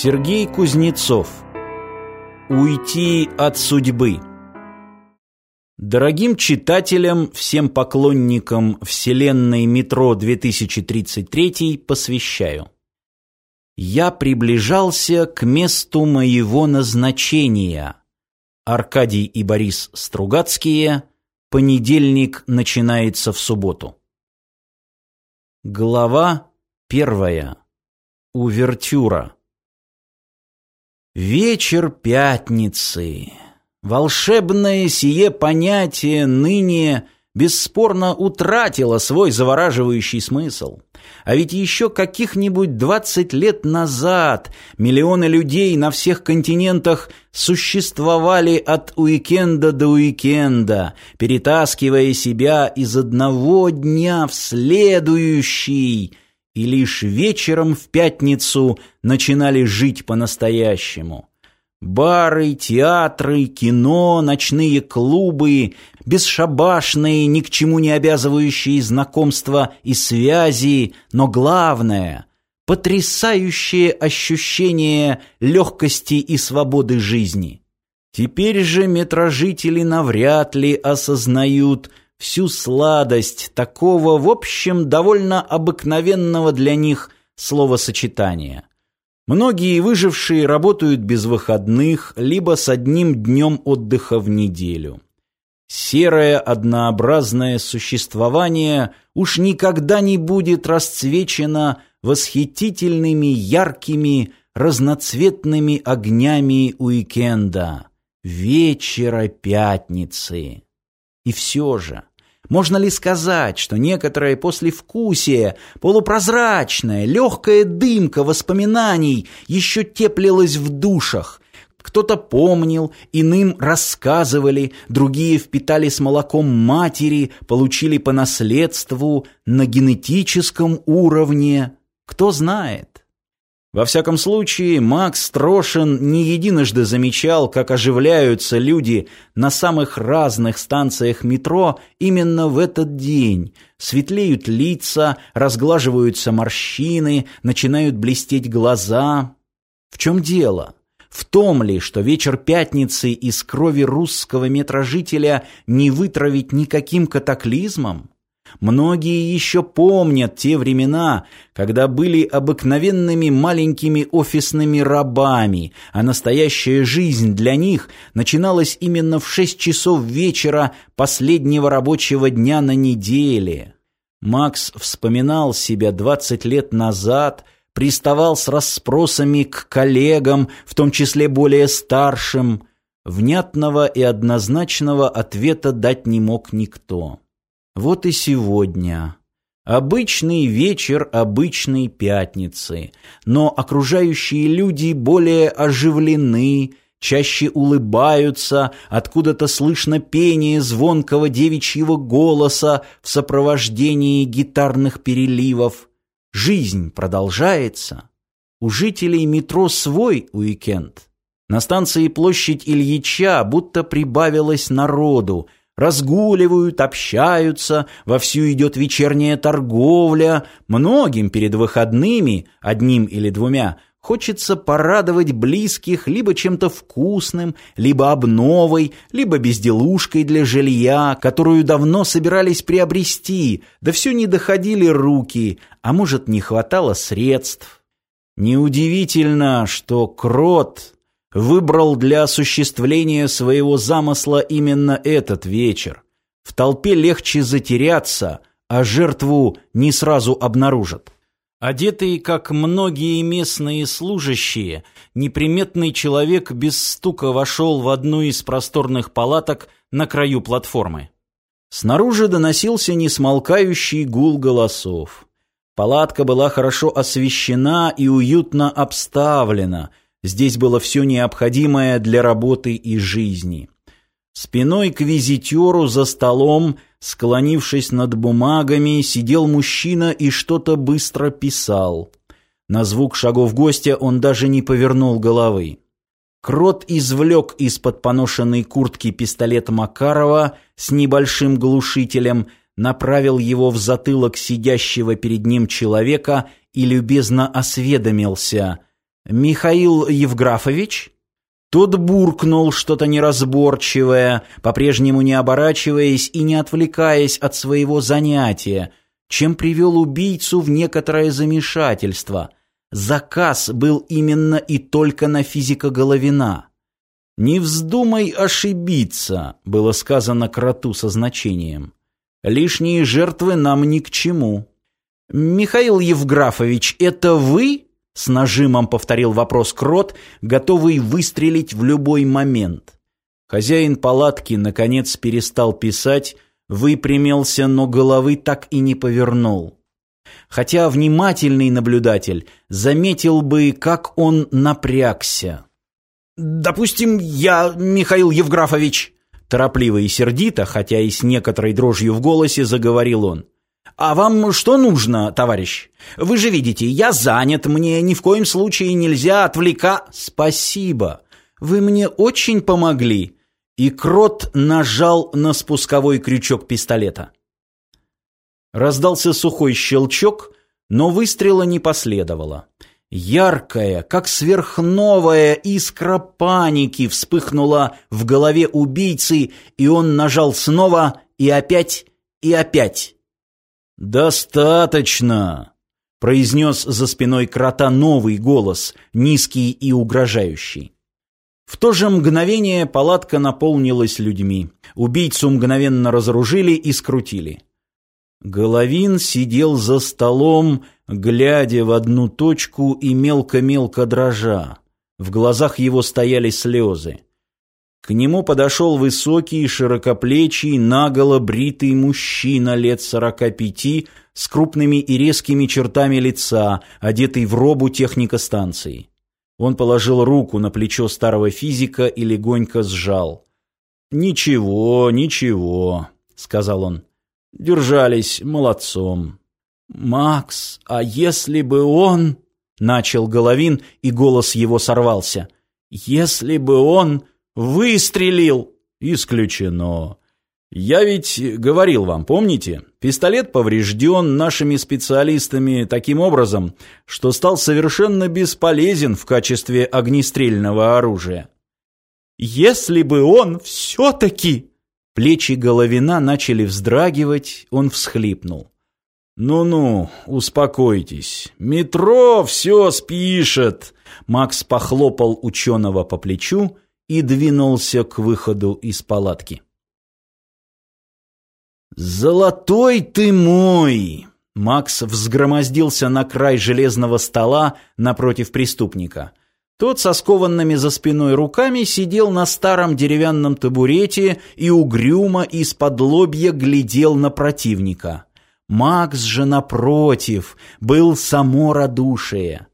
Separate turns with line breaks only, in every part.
Сергей Кузнецов Уйти от судьбы Дорогим читателям, всем поклонникам вселенной метро 2033 посвящаю. Я приближался к месту моего назначения. Аркадий и Борис Стругацкие. Понедельник начинается в субботу. Глава первая. Увертюра. Вечер пятницы. Волшебное сие понятие ныне бесспорно утратило свой завораживающий смысл. А ведь еще каких-нибудь двадцать лет назад миллионы людей на всех континентах существовали от уикенда до уикенда, перетаскивая себя из одного дня в следующий – и лишь вечером в пятницу начинали жить по-настоящему. Бары, театры, кино, ночные клубы, бесшабашные, ни к чему не обязывающие знакомства и связи, но главное — потрясающее ощущение легкости и свободы жизни. Теперь же метрожители навряд ли осознают — всю сладость такого, в общем, довольно обыкновенного для них словосочетания. Многие выжившие работают без выходных, либо с одним днем отдыха в неделю. Серое однообразное существование уж никогда не будет расцвечено восхитительными, яркими, разноцветными огнями уикенда, вечера пятницы. И все же, можно ли сказать, что некоторое послевкусие, полупрозрачная, легкая дымка воспоминаний еще теплилась в душах? Кто-то помнил, иным рассказывали, другие впитали с молоком матери, получили по наследству на генетическом уровне. Кто знает? Во всяком случае, Макс Трошин не единожды замечал, как оживляются люди на самых разных станциях метро именно в этот день. Светлеют лица, разглаживаются морщины, начинают блестеть глаза. В чем дело? В том ли, что вечер пятницы из крови русского метрожителя не вытравить никаким катаклизмом? Многие еще помнят те времена, когда были обыкновенными маленькими офисными рабами, а настоящая жизнь для них начиналась именно в шесть часов вечера последнего рабочего дня на неделе. Макс вспоминал себя двадцать лет назад, приставал с расспросами к коллегам, в том числе более старшим. Внятного и однозначного ответа дать не мог никто. Вот и сегодня. Обычный вечер обычной пятницы, но окружающие люди более оживлены, чаще улыбаются, откуда-то слышно пение звонкого девичьего голоса в сопровождении гитарных переливов. Жизнь продолжается. У жителей метро свой уикенд. На станции площадь Ильича будто прибавилось народу, разгуливают, общаются, вовсю идет вечерняя торговля. Многим перед выходными, одним или двумя, хочется порадовать близких либо чем-то вкусным, либо обновой, либо безделушкой для жилья, которую давно собирались приобрести, да все не доходили руки, а может, не хватало средств. Неудивительно, что крот выбрал для осуществления своего замысла именно этот вечер. В толпе легче затеряться, а жертву не сразу обнаружат. Одетый, как многие местные служащие, неприметный человек без стука вошел в одну из просторных палаток на краю платформы. Снаружи доносился несмолкающий гул голосов. Палатка была хорошо освещена и уютно обставлена – Здесь было все необходимое для работы и жизни. Спиной к визитеру за столом, склонившись над бумагами, сидел мужчина и что-то быстро писал. На звук шагов гостя он даже не повернул головы. Крот извлек из-под поношенной куртки пистолет Макарова с небольшим глушителем, направил его в затылок сидящего перед ним человека и любезно осведомился — Михаил Евграфович?» Тот буркнул что-то неразборчивое, по-прежнему не оборачиваясь и не отвлекаясь от своего занятия, чем привел убийцу в некоторое замешательство. Заказ был именно и только на физика Головина. «Не вздумай ошибиться», — было сказано кроту со значением. «Лишние жертвы нам ни к чему». «Михаил Евграфович, это вы?» С нажимом повторил вопрос Крот, готовый выстрелить в любой момент. Хозяин палатки, наконец, перестал писать, выпрямился, но головы так и не повернул. Хотя внимательный наблюдатель заметил бы, как он напрягся. «Допустим, я Михаил Евграфович», торопливо и сердито, хотя и с некоторой дрожью в голосе, заговорил он. «А вам что нужно, товарищ? Вы же видите, я занят, мне ни в коем случае нельзя отвлека...» «Спасибо, вы мне очень помогли». И Крот нажал на спусковой крючок пистолета. Раздался сухой щелчок, но выстрела не последовало. Яркая, как сверхновая искра паники вспыхнула в голове убийцы, и он нажал снова и опять, и опять. «Достаточно!» — произнес за спиной крота новый голос, низкий и угрожающий. В то же мгновение палатка наполнилась людьми. Убийцу мгновенно разоружили и скрутили. Головин сидел за столом, глядя в одну точку и мелко-мелко дрожа. В глазах его стояли слезы. К нему подошел высокий, широкоплечий, наголо бритый мужчина лет сорока пяти с крупными и резкими чертами лица, одетый в робу техника станции. Он положил руку на плечо старого физика и легонько сжал. «Ничего, ничего», — сказал он. «Держались молодцом». «Макс, а если бы он...» — начал Головин, и голос его сорвался. «Если бы он...» Выстрелил! Исключено. Я ведь говорил вам, помните? Пистолет поврежден нашими специалистами таким образом, что стал совершенно бесполезен в качестве огнестрельного оружия. Если бы он все-таки... Плечи Головина начали вздрагивать, он всхлипнул. «Ну-ну, успокойтесь. Метро все спишет!» Макс похлопал ученого по плечу и двинулся к выходу из палатки. «Золотой ты мой!» Макс взгромоздился на край железного стола напротив преступника. Тот со скованными за спиной руками сидел на старом деревянном табурете и угрюмо из-под лобья глядел на противника. Макс же, напротив, был само радушие.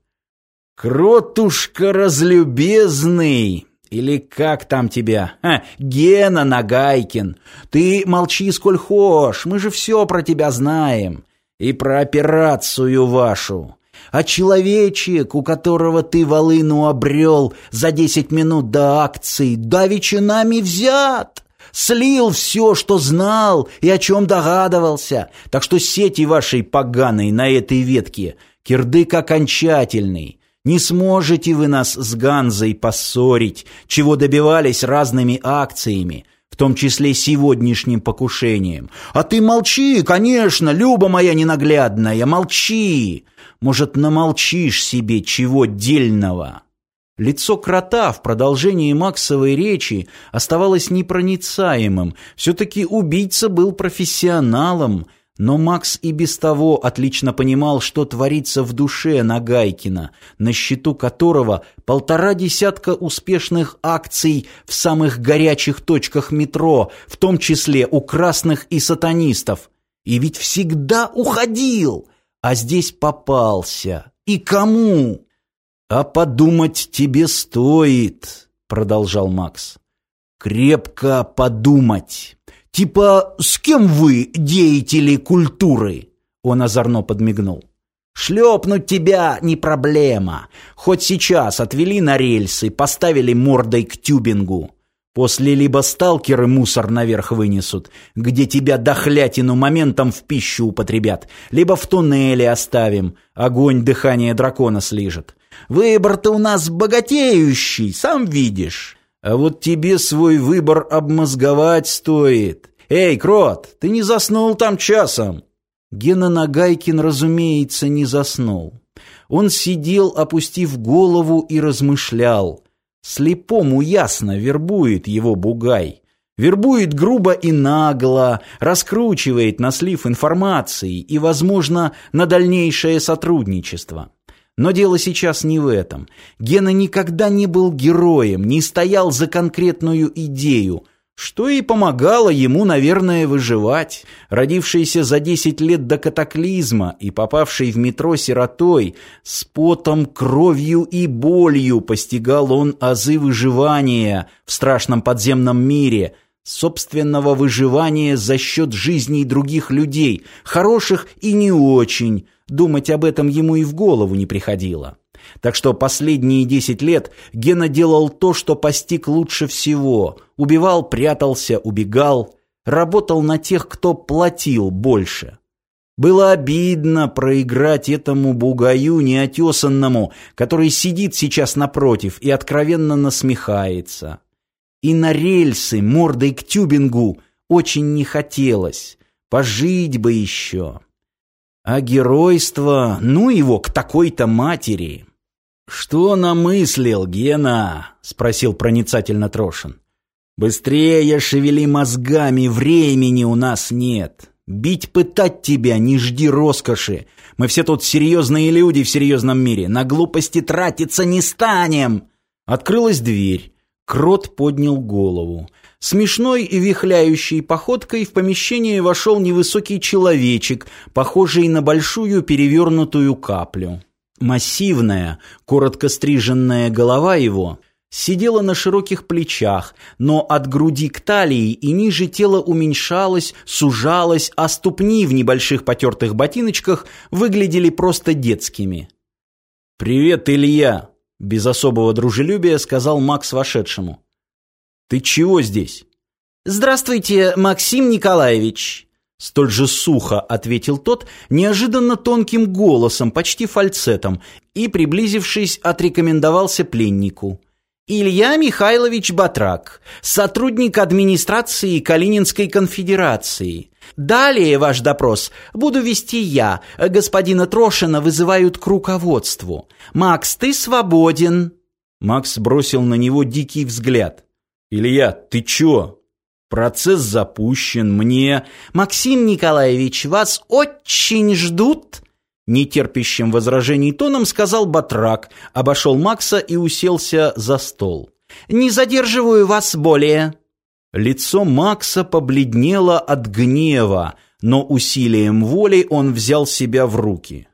«Кротушка разлюбезный!» Или как там тебя? Ха, Гена Нагайкин. Ты молчи сколь хошь, мы же все про тебя знаем. И про операцию вашу. А человечек, у которого ты волыну обрел за десять минут до акции, давеча нами взят. Слил все, что знал и о чем догадывался. Так что сети вашей поганой на этой ветке кирдык окончательный. Не сможете вы нас с Ганзой поссорить, чего добивались разными акциями, в том числе сегодняшним покушением. А ты молчи, конечно, Люба моя ненаглядная, молчи. Может, намолчишь себе чего дельного?» Лицо крота в продолжении Максовой речи оставалось непроницаемым. Все-таки убийца был профессионалом, но Макс и без того отлично понимал, что творится в душе Нагайкина, на счету которого полтора десятка успешных акций в самых горячих точках метро, в том числе у красных и сатанистов. И ведь всегда уходил, а здесь попался. И кому? «А подумать тебе стоит», — продолжал Макс. «Крепко подумать». Типа, с кем вы, деятели культуры? Он озорно подмигнул. Шлепнуть тебя не проблема. Хоть сейчас отвели на рельсы, поставили мордой к тюбингу. После либо сталкеры мусор наверх вынесут, где тебя дохлятину моментом в пищу употребят, либо в туннеле оставим, огонь дыхание дракона слижет. Выбор-то у нас богатеющий, сам видишь. А вот тебе свой выбор обмозговать стоит. Эй, Крот, ты не заснул там часом?» Гена Нагайкин, разумеется, не заснул. Он сидел, опустив голову, и размышлял. Слепому ясно вербует его бугай. Вербует грубо и нагло, раскручивает на слив информации и, возможно, на дальнейшее сотрудничество. Но дело сейчас не в этом. Гена никогда не был героем, не стоял за конкретную идею – что и помогало ему, наверное, выживать. Родившийся за 10 лет до катаклизма и попавший в метро сиротой, с потом, кровью и болью постигал он азы выживания в страшном подземном мире, собственного выживания за счет жизней других людей, хороших и не очень. Думать об этом ему и в голову не приходило. Так что последние десять лет Гена делал то, что постиг лучше всего. Убивал, прятался, убегал. Работал на тех, кто платил больше. Было обидно проиграть этому бугаю неотесанному, который сидит сейчас напротив и откровенно насмехается. И на рельсы мордой к тюбингу очень не хотелось. Пожить бы еще. А геройство, ну его к такой-то матери... «Что намыслил, Гена?» — спросил проницательно Трошин. «Быстрее шевели мозгами, времени у нас нет. Бить пытать тебя, не жди роскоши. Мы все тут серьезные люди в серьезном мире, на глупости тратиться не станем!» Открылась дверь. Крот поднял голову. Смешной и вихляющей походкой в помещение вошел невысокий человечек, похожий на большую перевернутую каплю. Массивная, коротко стриженная голова его сидела на широких плечах, но от груди к талии и ниже тело уменьшалось, сужалось, а ступни в небольших потертых ботиночках выглядели просто детскими. «Привет, Илья!» — без особого дружелюбия сказал Макс вошедшему. «Ты чего здесь?» «Здравствуйте, Максим Николаевич!» Столь же сухо ответил тот, неожиданно тонким голосом, почти фальцетом, и, приблизившись, отрекомендовался пленнику. Илья Михайлович Батрак, сотрудник администрации Калининской конфедерации. Далее ваш допрос буду вести я. Господина Трошина вызывают к руководству. Макс, ты свободен. Макс бросил на него дикий взгляд. Илья, ты чё? Процесс запущен, мне... Максим Николаевич, вас очень ждут!» Нетерпящим возражений тоном сказал Батрак, обошел Макса и уселся за стол. «Не задерживаю вас более». Лицо Макса побледнело от гнева, но усилием воли он взял себя в руки.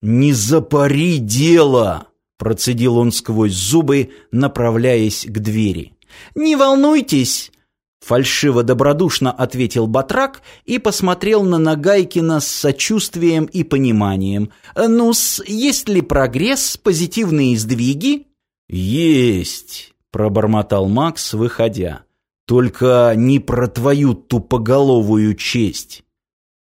«Не запари дело!» – процедил он сквозь зубы, направляясь к двери. «Не волнуйтесь!» Фальшиво-добродушно ответил Батрак и посмотрел на Нагайкина с сочувствием и пониманием. «Ну-с, есть ли прогресс, позитивные сдвиги?» «Есть», — пробормотал Макс, выходя. «Только не про твою тупоголовую честь».